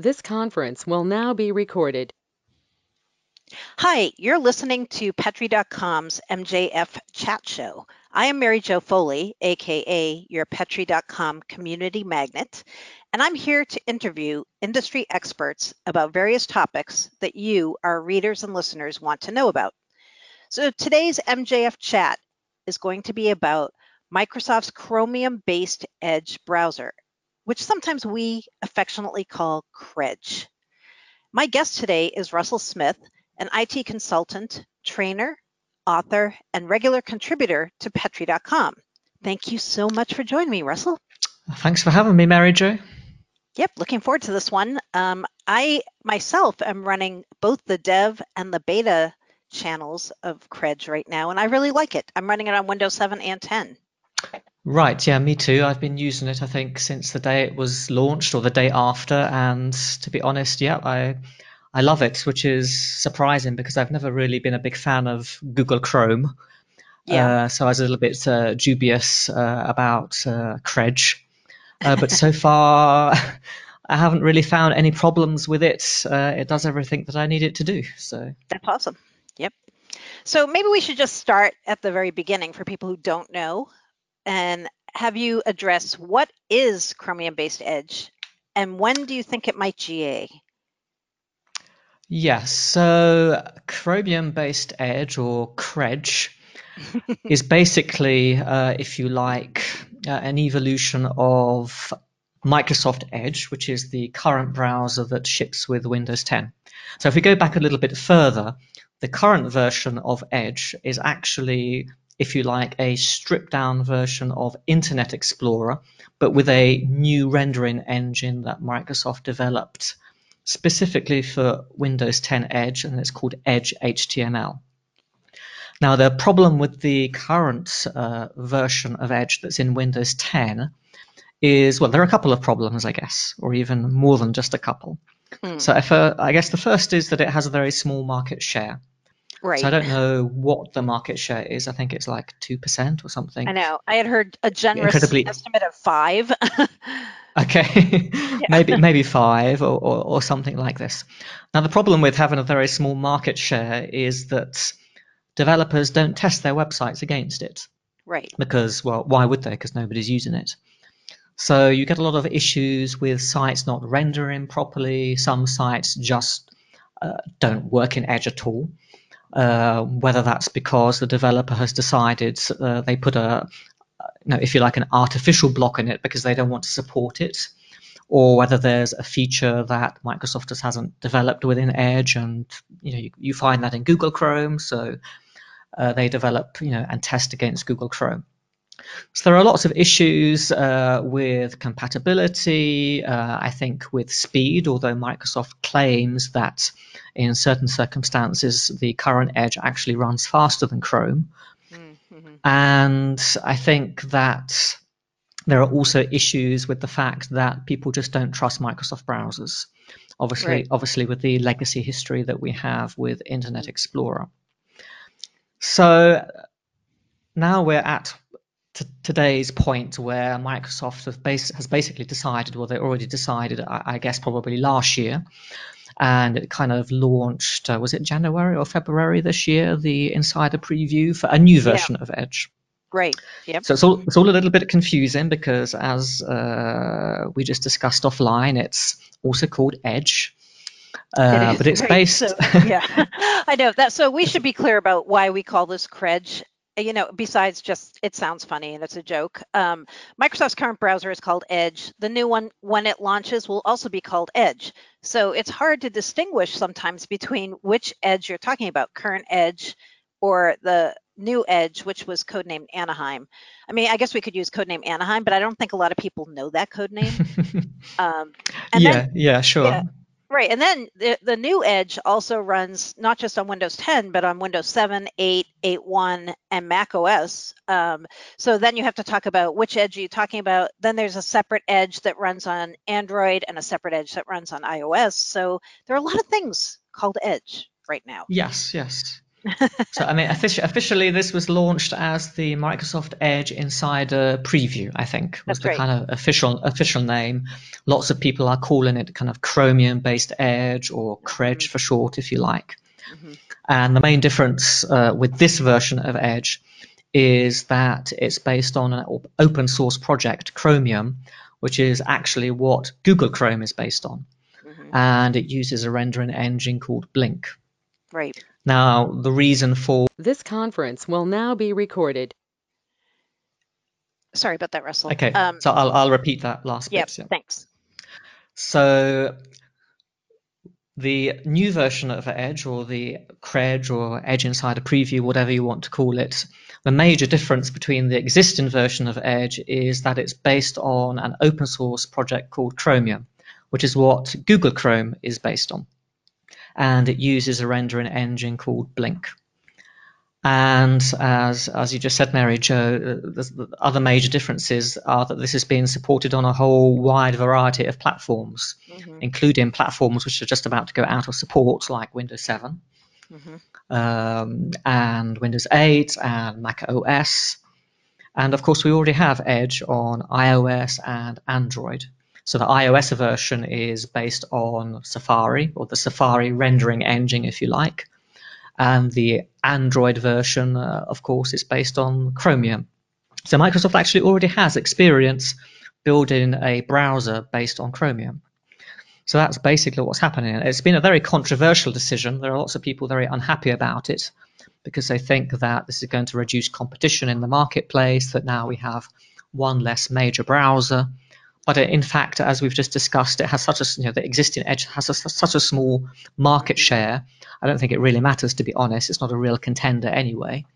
This conference will now be recorded. Hi, you're listening to Petri.com's MJF Chat Show. I am Mary Jo Foley, aka your Petri.com community magnet, and I'm here to interview industry experts about various topics that you, our readers and listeners, want to know about. So today's MJF Chat is going to be about Microsoft's Chromium based Edge browser which sometimes we affectionately call CREDGE. My guest today is Russell Smith, an IT consultant, trainer, author, and regular contributor to Petri.com. Thank you so much for joining me, Russell. Thanks for having me, Mary Jo. Yep, looking forward to this one. Um, I myself am running both the dev and the beta channels of CREDGE right now, and I really like it. I'm running it on Windows 7 and 10. Right, yeah, me too. I've been using it, I think, since the day it was launched or the day after. And to be honest, yeah, I I love it, which is surprising because I've never really been a big fan of Google Chrome. Yeah. Uh, so I was a little bit uh, dubious uh, about uh, CREDGE. Uh, but so far, I haven't really found any problems with it. Uh, it does everything that I need it to do. So that's awesome. Yep. So maybe we should just start at the very beginning for people who don't know and have you address what is Chromium based Edge and when do you think it might GA? Yes, so Chromium based Edge or CREDGE is basically, uh, if you like, uh, an evolution of Microsoft Edge, which is the current browser that ships with Windows 10. So if we go back a little bit further, the current version of Edge is actually if you like, a stripped down version of Internet Explorer, but with a new rendering engine that Microsoft developed specifically for Windows 10 Edge, and it's called Edge HTML. Now, the problem with the current uh, version of Edge that's in Windows 10 is, well, there are a couple of problems, I guess, or even more than just a couple. Hmm. So, if, uh, I guess the first is that it has a very small market share. Right. So I don't know what the market share is. I think it's like 2% or something. I know. I had heard a generous Incredibly... estimate of 5. okay. yeah. maybe maybe 5 or, or, or something like this. Now the problem with having a very small market share is that developers don't test their websites against it. Right. Because well, why would they? Because nobody's using it. So you get a lot of issues with sites not rendering properly. Some sites just uh, don't work in Edge at all. Uh, whether that's because the developer has decided uh, they put a, you know, if you like, an artificial block in it because they don't want to support it, or whether there's a feature that Microsoft just hasn't developed within Edge, and you know you, you find that in Google Chrome, so uh, they develop, you know, and test against Google Chrome. So there are lots of issues uh, with compatibility, uh, I think with speed, although Microsoft claims that in certain circumstances the current Edge actually runs faster than Chrome. Mm-hmm. And I think that there are also issues with the fact that people just don't trust Microsoft browsers. Obviously, right. obviously with the legacy history that we have with Internet Explorer. So now we're at to today's point where Microsoft has, bas- has basically decided, well, they already decided, I, I, guess probably last year, and it kind of launched, uh, was it January or February this year, the insider preview for a new version yeah. of Edge. Great. Yep. So it's all it's all a little bit confusing because as uh, we just discussed offline, it's also called Edge. Uh, it but it's based. So, yeah, I know that. So we should be clear about why we call this CREDGE you know, besides just it sounds funny and it's a joke, um, Microsoft's current browser is called Edge. The new one, when it launches, will also be called Edge. So it's hard to distinguish sometimes between which Edge you're talking about, current Edge or the new Edge, which was codenamed Anaheim. I mean, I guess we could use codename Anaheim, but I don't think a lot of people know that code name. um, yeah, then, yeah, sure. Yeah, Right, and then the, the new Edge also runs not just on Windows 10, but on Windows 7, 8, 8.1, and Mac OS. Um, so then you have to talk about which Edge are you talking about. Then there's a separate Edge that runs on Android and a separate Edge that runs on iOS. So there are a lot of things called Edge right now. Yes, yes. So I mean, offici- officially, this was launched as the Microsoft Edge Insider Preview. I think was That's the great. kind of official official name. Lots of people are calling it kind of Chromium-based Edge or Credge for short, if you like. Mhm. And the main difference uh, with this version of Edge is that it's based on an open source project, Chromium, which is actually what Google Chrome is based on. Mhm. And it uses a rendering engine called Blink. Right. Now, the reason for This conference will now be recorded. Sorry about that, Russell. okay, Um, so I'll, I'll repeat that last yep. bit. yeah. Thanks. So the new version of Edge or the Credge or Edge Insider Preview, whatever you want to call it, the major difference between the existing version of Edge is that it's based on an open source project called Chromium, which is what Google Chrome is based on. And it uses a rendering engine called Blink. And as as you just said, Mary Jo, uh, the, the other major differences are that this is being supported on a whole wide variety of platforms Mhm. including platforms which are just about to go out of support, like Windows 7 Mhm. um, and Windows 8 and Mac OS. And of course, we already have Edge on iOS and Android. So the iOS version is based on Safari, or the Safari rendering engine, if you like. And the Android version, uh, of course, is based on Chromium. So Microsoft actually already has experience building a browser based on Chromium. So that's basically what's happening. It's been a very controversial decision. There are lots of people very unhappy about it because they think that this is going to reduce competition in the marketplace, that now we have one less major browser. But in fact, as we've just discussed, it has such a you know the existing Edge has a, such a small market share. I don't think it really matters to be honest. It's not a real contender anyway.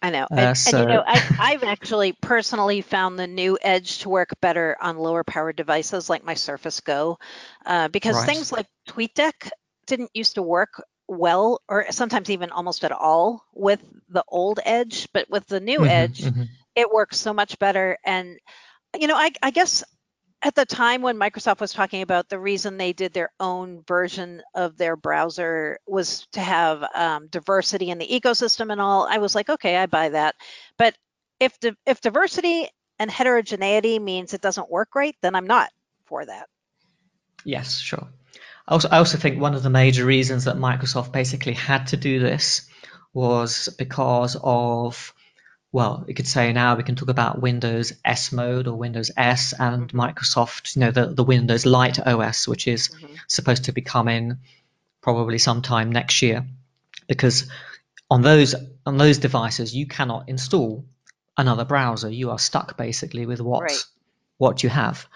I know. Uh, and, and you know, I, I've actually personally found the new Edge to work better on lower powered devices like my Surface Go, uh, because Right. things like TweetDeck didn't used to work well, or sometimes even almost at all with the old Edge. But with the new Mhm, Edge, mhm. it works so much better. And you know, I, I guess at the time when Microsoft was talking about the reason they did their own version of their browser was to have um, diversity in the ecosystem and all, I was like, okay, I buy that. But if di- if diversity and heterogeneity means it doesn't work right, then I'm not for that. Yes, sure. I also, I also think one of the major reasons that Microsoft basically had to do this was because of, well, you could say now we can talk about Windows S mode or Windows S and Microsoft, you know, the, the Windows Lite OS, which is Mhm. supposed to be coming probably sometime next year. Because on those on those devices you cannot install another browser. You are stuck basically with what Right. what you have.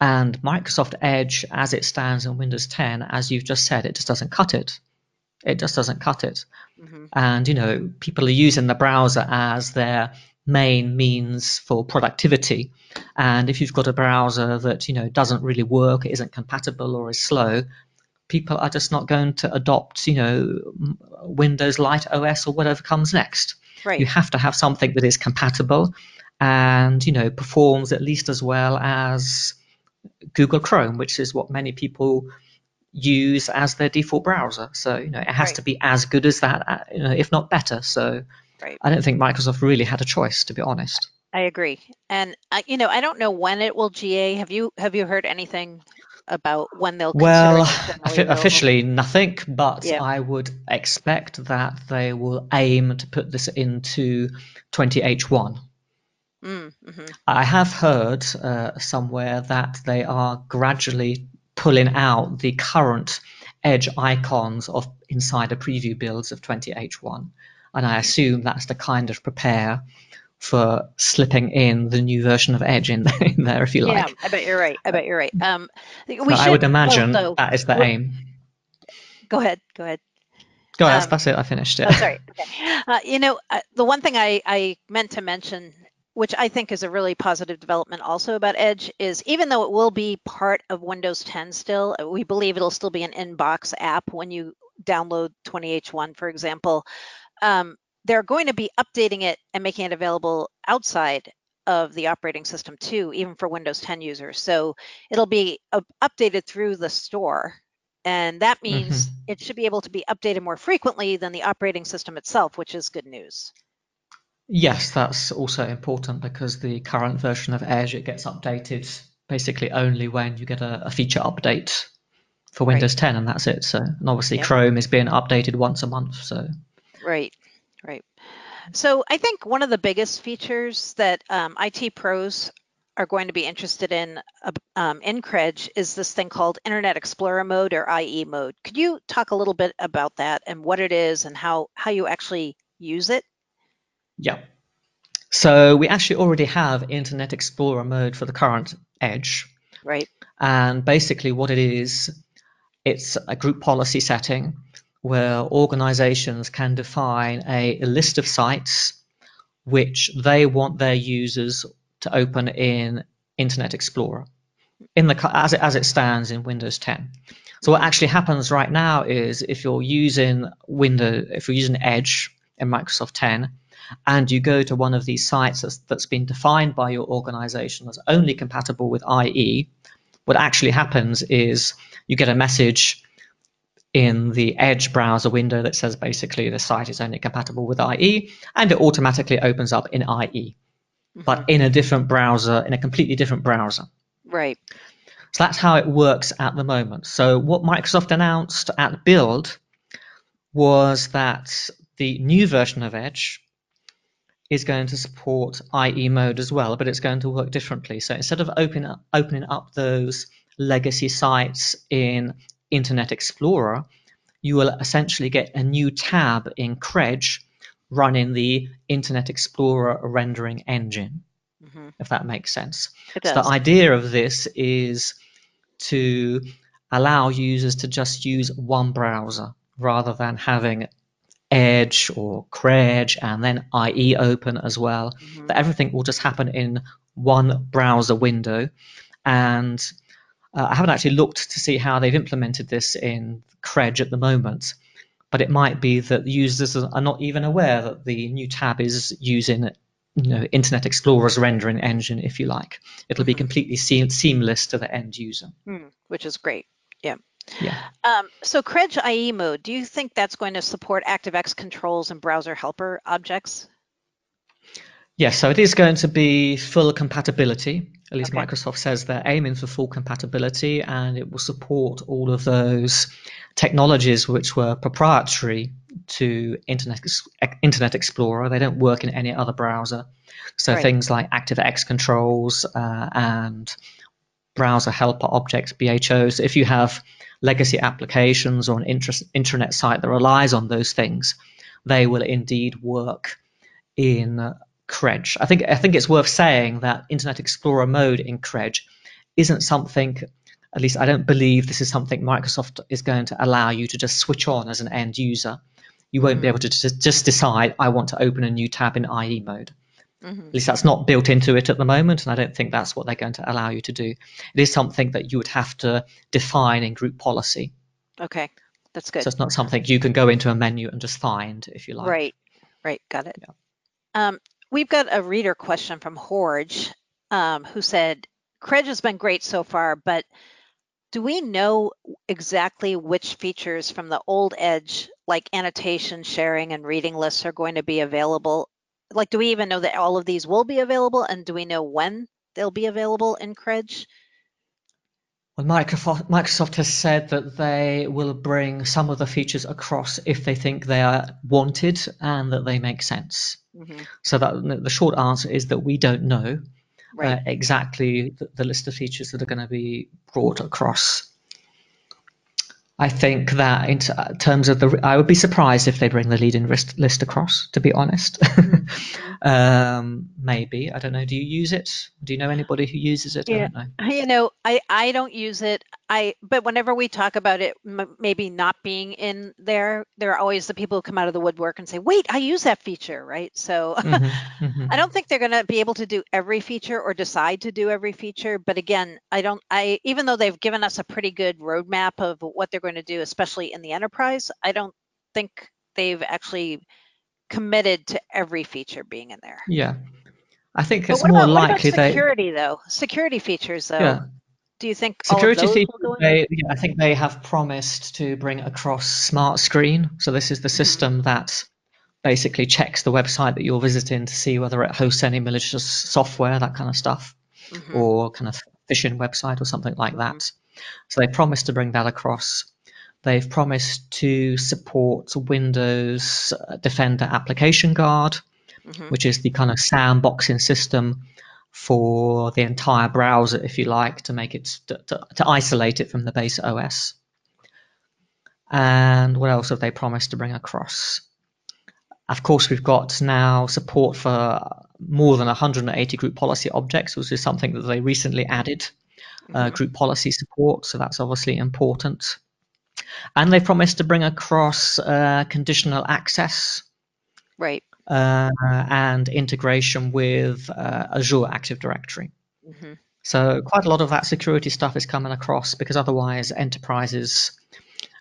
And Microsoft Edge, as it stands in Windows 10, as you've just said, it just doesn't cut it. It just doesn't cut it. Mhm. And you know, people are using the browser as their main means for productivity. And if you've got a browser that you know doesn't really work, isn't compatible, or is slow, people are just not going to adopt, you know, Windows Lite OS or whatever comes next. Right. You have to have something that is compatible and you know performs at least as well as Google Chrome, which is what many people use as their default browser. So you know it has Right. to be as good as that, uh, you know, if not better. So Right. I don't think Microsoft really had a choice, to be honest. I agree. And uh, you know, I don't know when it will GA. Have you have you heard anything about when they'll Well, consider it available? officially nothing, but Yeah. I would expect that they will aim to put this into 20H1. Mm, mhm. I have heard uh, somewhere that they are gradually pulling out the current Edge icons of insider preview builds of 20H1, and I assume that's to kind of prepare for slipping in the new version of Edge in, in there, if you like. Yeah. I bet you're right. I bet you're right. Um, we But I would imagine also- that is the aim. Go ahead. Go ahead. Go that's, um, that's it. I finished it. Oh, sorry. Okay. Uh, you know, uh, the one thing I, I meant to mention, which I think is a really positive development also about Edge, is even though it will be part of Windows 10 still, uh, we believe it'll still be an inbox app when you download 20H1, for example. Um, they're going to be updating it and making it available outside of the operating system too, even for Windows 10 users. So it'll be uh, updated through the store And that means it should be able to be updated more frequently than the operating system itself, which is good news. Yes, that's also important because the current version of Edge it gets updated basically only when you get a, a feature update for Windows Right. 10, and that's it. So, and obviously Yep. Chrome is being updated once a month. So, Right, right. So I think one of the biggest features that um, IT pros are going to be interested in um, in Credge is this thing called Internet Explorer mode or IE mode. Could you talk a little bit about that and what it is and how how you actually use it? Yeah. So we actually already have Internet Explorer mode for the current Edge. Right. And basically, what it is, it's a group policy setting where organizations can define a, a list of sites which they want their users to open in Internet Explorer in the as it, as it stands in Windows 10. So what actually happens right now is if you're using Windows, if you're using Edge in Microsoft 10, and you go to one of these sites that's, that's been defined by your organization as only compatible with IE, what actually happens is you get a message in the Edge browser window that says basically the site is only compatible with IE, and it automatically opens up in IE, mm-hmm. but in a different browser, in a completely different browser. Right. So that's how it works at the moment. So what Microsoft announced at Build was that the new version of Edge is going to support IE mode as well, but it's going to work differently. So instead of open, opening up those legacy sites in Internet Explorer, you will essentially get a new tab in Credge running the Internet Explorer rendering engine, Mhm. if that makes sense. It So does. the idea of this is to allow users to just use one browser rather than having Edge or Credge and then IE open as well. Mhm. That everything will just happen in one browser window. And uh, I haven't actually looked to see how they've implemented this in Credge at the moment, but it might be that users are not even aware that the new tab is using you know, Internet Explorer's rendering engine, if you like. It'll be Mhm. completely seam- seamless to the end user. Hmm, which is great. Yeah. Yeah. Um, so Credge IE mode, do you think that's going to support ActiveX controls and browser helper objects? Yes, so it is going to be full compatibility. At least Okay. Microsoft says they're aiming for full compatibility and it will support all of those technologies which were proprietary to Internet, Internet Explorer. They don't work in any other browser. So Right. things like ActiveX controls uh, and browser helper objects, BHOs. If you have legacy applications or an interest, intranet site that relies on those things, they will indeed work in uh, Credge. I think I think it's worth saying that Internet Explorer mode in Credge isn't something. At least I don't believe this is something Microsoft is going to allow you to just switch on as an end user. You won't be able to just, just decide I want to open a new tab in IE mode. Mhm. At least that's not built into it at the moment, and I don't think that's what they're going to allow you to do. It is something that you would have to define in group policy. Okay, that's good. So it's not something you can go into a menu and just find if you like. Right, right, got it. Um, we've got a reader question from Jorge, um, who said, Credge has been great so far, but do we know exactly which features from the old Edge, like annotation, sharing, and reading lists, are going to be available? Like, do we even know that all of these will be available, and do we know when they'll be available in Credge? Well, Microsoft, Microsoft has said that they will bring some of the features across if they think they are wanted and that they make sense. Mhm, So that the short answer is that we don't know Right. uh, exactly the, the list of features that are going to be brought across. I think that in uh, terms of the, I would be surprised if they bring the leading list, list across. To be honest, um, maybe I don't know. Do you use it? Do you know anybody who uses it? I Yeah. You know, I I don't use it. I but whenever we talk about it, m- maybe not being in there, there are always the people who come out of the woodwork and say, "Wait, I use that feature," right? So Mhm, mhm. I don't think they're going to be able to do every feature or decide to do every feature. But again, I don't. I even though they've given us a pretty good roadmap of what they're going to do, especially in the enterprise, I don't think they've actually committed to every feature being in there. Yeah, I think it's more about, what about likely they. security though? Security features though. Yeah. Do you think security features? They, yeah, I think they have promised to bring across Smart Screen. So this is the mm-hmm. system that basically checks the website that you're visiting to see whether it hosts any malicious software, that kind of stuff, mm-hmm. or kind of phishing website or something like that. Mm-hmm. So they promised to bring that across. They've promised to support Windows Defender Application Guard, mm-hmm. which is the kind of sandboxing system for the entire browser, if you like, to make it to, to, to, isolate it from the base OS. And what else have they promised to bring across? Of course, we've got now support for more than 180 group policy objects, which is something that they recently added. Uh, mm-hmm. group policy support, so that's obviously important. And they promised to bring across uh, conditional access. Right uh, and integration with uh, Azure Active Directory. Mm-hmm. So quite a lot of that security stuff is coming across because otherwise enterprises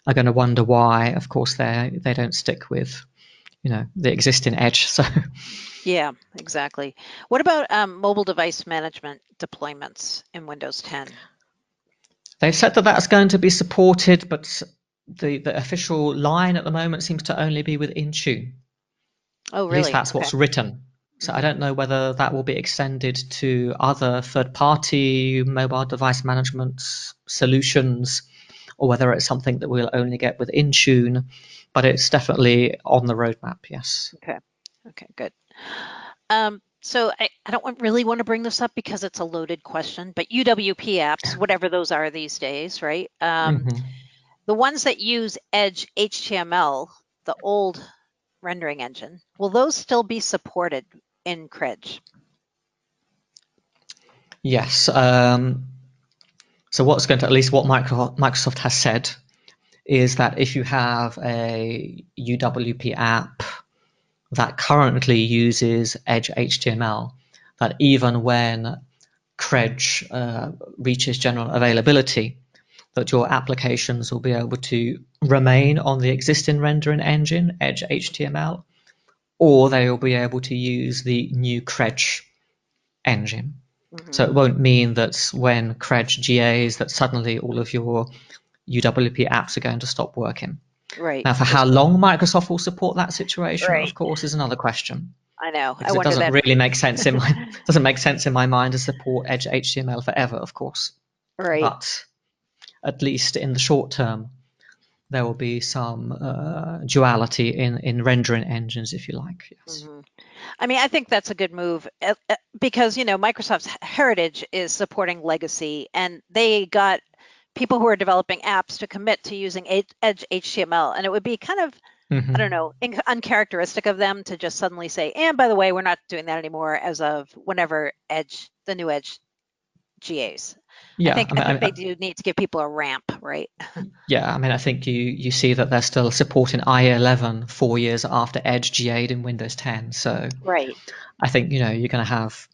are going to wonder why. Of course, they they don't stick with you know the existing edge. So yeah, exactly. What about um, mobile device management deployments in Windows 10? They've said that that's going to be supported, but the, the official line at the moment seems to only be with Intune. Oh, really? At least that's what's okay. written. So I don't know whether that will be extended to other third-party mobile device management solutions, or whether it's something that we'll only get with Intune. But it's definitely on the roadmap. Yes. Okay. Okay. Good. Um, so I, I don't want, really want to bring this up because it's a loaded question, but UWP apps, whatever those are these days, right? Um, mm-hmm. The ones that use Edge HTML, the old rendering engine, will those still be supported in Credge? Yes. Um, so what's going to, at least what Microsoft has said, is that if you have a UWP app that currently uses Edge HTML, that even when Credge uh, reaches general availability, that your applications will be able to remain on the existing rendering engine, Edge HTML, or they will be able to use the new Credge engine. Mm-hmm. So it won't mean that when Credge GAs that suddenly all of your UWP apps are going to stop working. Right. Now, for how long Microsoft will support that situation, right. of course, is another question. I know. Because I it doesn't that. really make sense in my doesn't make sense in my mind to support Edge HTML forever, of course. Right. But at least in the short term, there will be some uh, duality in, in rendering engines, if you like. Yes. Mm-hmm. I mean, I think that's a good move uh, uh, because, you know, Microsoft's heritage is supporting legacy and they got people who are developing apps to commit to using Edge HTML. And it would be kind of, mm-hmm. I don't know, uncharacteristic of them to just suddenly say, and by the way, we're not doing that anymore as of whenever Edge, the new Edge GAs. Yeah, I think, I, mean, I think I, they do need to give people a ramp, right? Yeah, I mean, I think you you see that they're still supporting IE11 four years after Edge GA'd in Windows 10. So right, I think you know you're going to have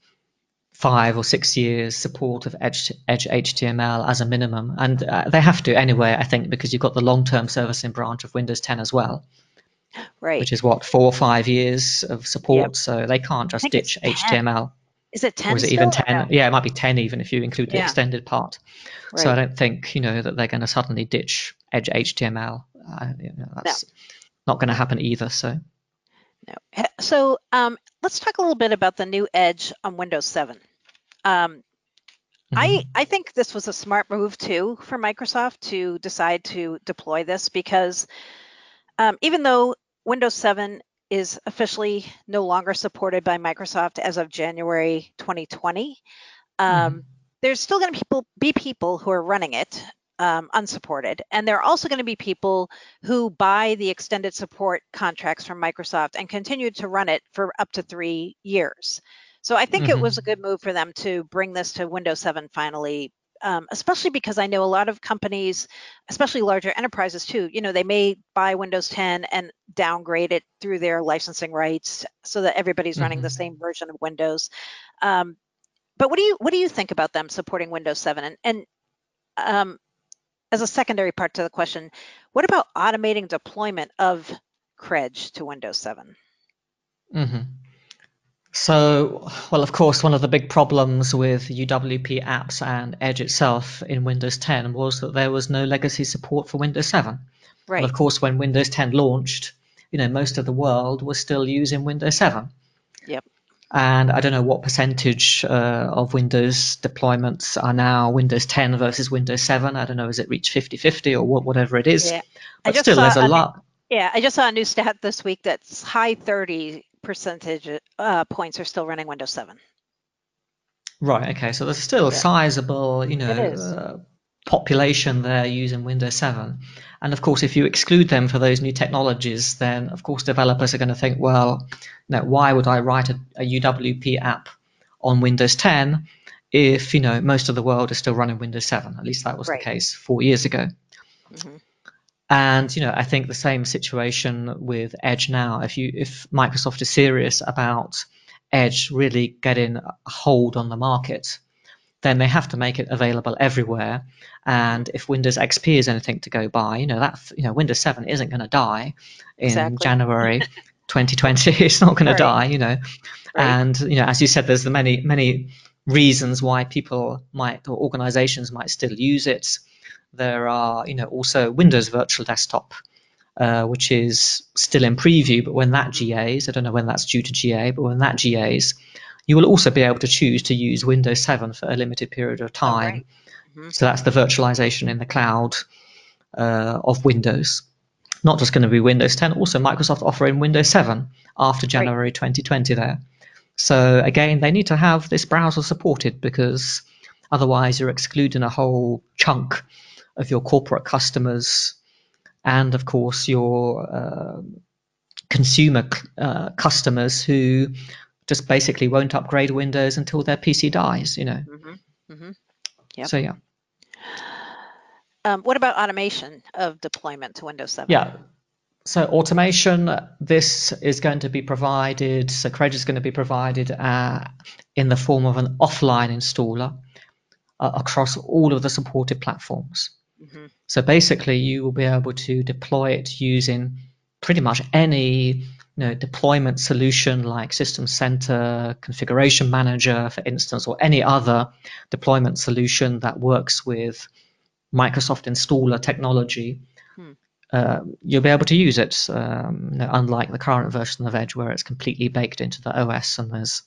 five or six years support of Edge, Edge HTML as a minimum, and uh, they have to anyway. I think because you've got the long-term servicing branch of Windows 10 as well. Right. Which is what four or five years of support, yep. so they can't just ditch HTML. Is it 10? Or is it even 10? No? Yeah, it might be 10 even if you include the yeah. extended part. Right. So I don't think, you know, that they're going to suddenly ditch Edge HTML. Uh, you know, that's no. not going to happen either. So. No. So um, let's talk a little bit about the new Edge on Windows 7. Um, mm-hmm. I, I think this was a smart move too for Microsoft to decide to deploy this because um, even though Windows 7 is officially no longer supported by Microsoft as of January 2020. Um, mm-hmm. There's still going to people, be people who are running it um, unsupported, and there are also going to be people who buy the extended support contracts from Microsoft and continue to run it for up to three years. So I think mm-hmm. it was a good move for them to bring this to Windows 7 finally um, especially because I know a lot of companies, especially larger enterprises too, you know, they may buy Windows 10 and downgrade it through their licensing rights so that everybody's mm-hmm. running the mm-hmm. same version of Windows. Um, but what do you what do you think about them supporting Windows 7? And, and um, as a secondary part to the question, what about automating deployment of Credge to Windows 7? Mm-hmm. So, well, of course, one of the big problems with UWP apps and Edge itself in Windows 10 was that there was no legacy support for Windows 7. Right. And of course, when Windows 10 launched, you know, most of the world was still using Windows 7. Yep. And I don't know what percentage uh, of Windows deployments are now Windows 10 versus Windows 7. I don't know, has it reached 50 50 or what, whatever it is? Yeah. But still, there's a new- lot. Yeah, I just saw a new stat this week that's high 30 percentage uh, points are still running Windows 7. Right. Okay. So there's still a Yeah. sizable, you know, uh, population there using Windows 7. And of course, if you exclude them for those new technologies, then of course developers are going to think, well, you know, why would I write a, a UWP app on Windows 10 if you know most of the world is still running Windows 7? At least that was Right. the case four years ago. Mhm. And you know, I think the same situation with Edge now. If you if Microsoft is serious about Edge really getting a hold on the market, then they have to make it available everywhere. And if Windows XP is anything to go by, you know that you know Windows 7 isn't going to die in Exactly. January 2020. It's not going Right. to die, you know. Right. And you know, as you said, there's the many many reasons why people might or organizations might still use it. There are, you know, also Windows Virtual Desktop, uh, which is still in preview, but when that GAs, I don't know when that's due to GA, but when that GAs, you will also be able to choose to use Windows 7 for a limited period of time. right. Mhm. So that's the virtualization in the cloud uh, of Windows. Not just going to be Windows 10, also Microsoft offering Windows 7 after January 2020 there. So again, they need to have this browser supported because otherwise you're excluding a whole chunk of your corporate customers and of course your uh, consumer uh, customers who just basically won't upgrade Windows until their PC dies, you know. Mhm. Mhm. Yep. So yeah. Um, what about automation of deployment to Windows 7? Yeah. So automation, this is going to be provided, so Credge is going to be provided uh, in the form of an offline installer uh, across all of the supported platforms. Mhm. So basically, you will be able to deploy it using pretty much any you know, deployment solution like System Center, Configuration Manager, for instance, or any other deployment solution that works with Microsoft Installer technology. Hmm. Uh, you'll be able to use it, um, unlike the current version of Edge, where it's completely baked into the OS and there's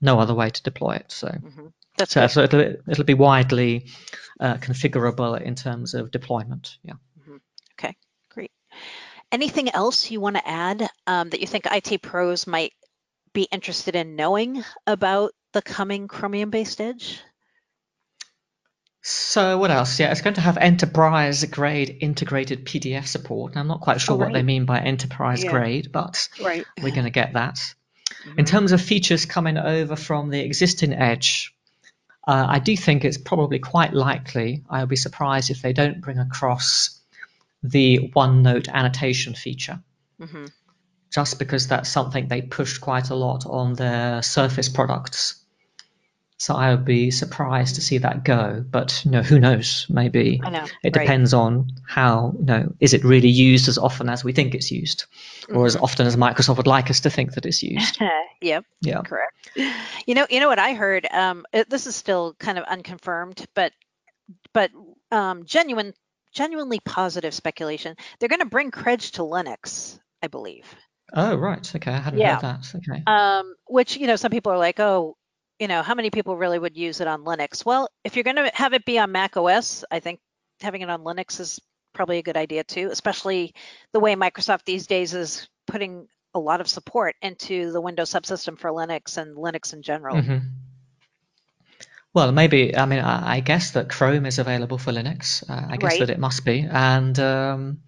no other way to deploy it. So, Mhm. That's so, so it'll, it'll be widely uh, configurable in terms of deployment. Yeah. Okay, great. Anything else you want to add um, that you think IT pros might be interested in knowing about the coming Chromium-based Edge? So what else? Yeah, it's going to have enterprise grade integrated PDF support. And I'm not quite sure what they mean by enterprise Yeah. grade, but Right. we're going to get that. In terms of features coming over from the existing Edge, uh, I do think it's probably quite likely. I'll be surprised if they don't bring across the OneNote annotation feature, hmm just because that's something they pushed quite a lot on their Surface products. So I would be surprised to see that go, but you know, who knows? Maybe I know. it right. depends on how you know is it really used as often as we think it's used, or as Mhm. often as Microsoft would like us to think that it's used. yep. Yeah. Correct. You know, you know what I heard. Um, it, this is still kind of unconfirmed, but but um, genuine, genuinely positive speculation. They're going to bring Credge to Linux, I believe. Oh right, okay, I hadn't Yeah. heard that. Okay. Um, which you know, some people are like, oh, you know, how many people really would use it on Linux? Well, if you're going to have it be on Mac OS, I think having it on Linux is probably a good idea too, especially the way Microsoft these days is putting a lot of support into the Windows subsystem for Linux and Linux in general. Mhm. Well, maybe. I mean, I, I guess that Chrome is available for Linux. Uh, I guess Right. that it must be. And um,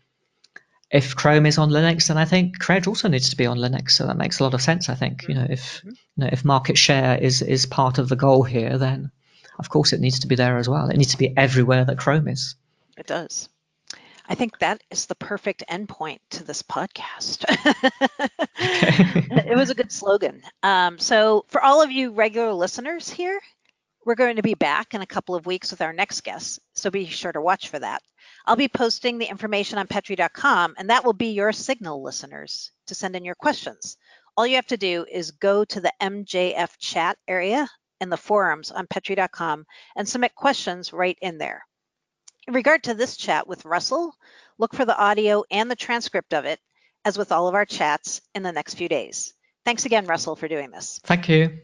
if Chrome is on Linux, then I think Credge also needs to be on Linux. So that makes a lot of sense. I think. You know, if Mhm. you know, if market share is is part of the goal here, then of course it needs to be there as well. It needs to be everywhere that Chrome is. It does. I think that is the perfect endpoint to this podcast. it was a good slogan. Um, so, for all of you regular listeners here, we're going to be back in a couple of weeks with our next guest. So, be sure to watch for that. I'll be posting the information on Petri.com, and that will be your signal, listeners, to send in your questions. all you have to do is go to the MJF chat area in the forums on Petri.com and submit questions right in there. In regard to this chat with Russell, look for the audio and the transcript of it, as with all of our chats, in the next few days. Thanks again, Russell, for doing this. Thank you.